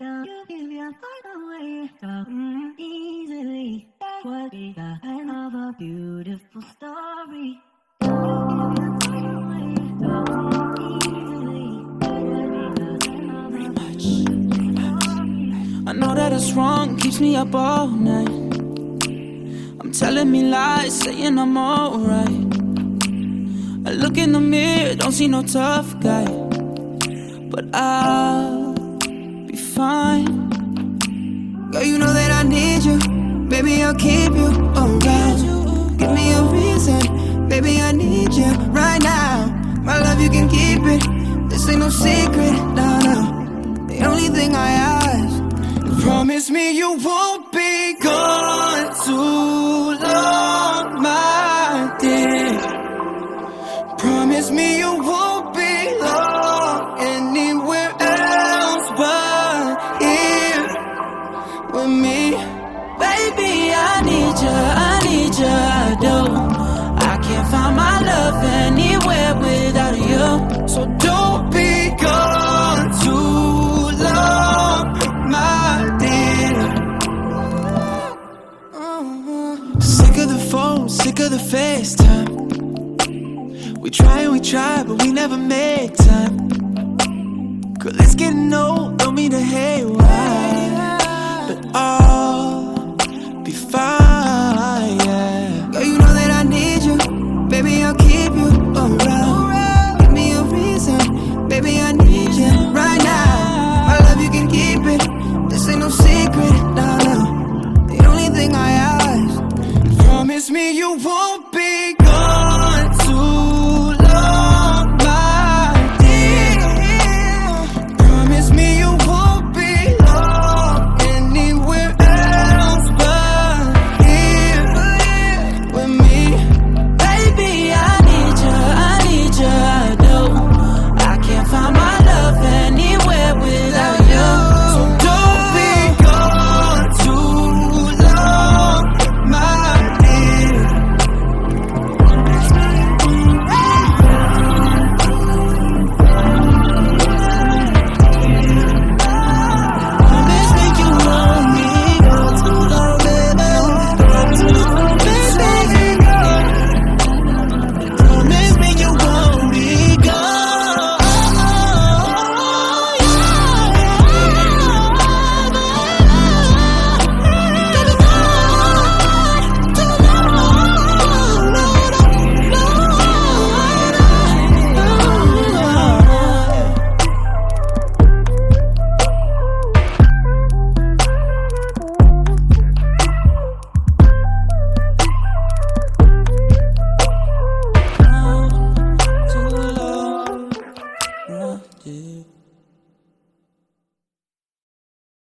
Don't you give your heart away so easily. Easily. What is the end of a beautiful story? I know that it's wrong, keeps me up all night. I'm telling me lies, saying I'm alright. I look in the mirror, don't see no tough guy. But be fine. Girl, you know that I need you. Baby, I'll keep you oh, around. Give me a reason. Baby, I need you right now. My love, you can keep it. This ain't no secret, no, no. The only thing I ask, promise me you won't be gone too long, my dear. Promise me you won't So don't be gone too long, my dear. Uh-huh. Sick of the phone, sick of the FaceTime. We try and we try, but we never make time. Girl, it's getting old, don't mean to hate why. But I'll be fine, yeah. Girl, you know that I need you. Baby, I'll keep promise me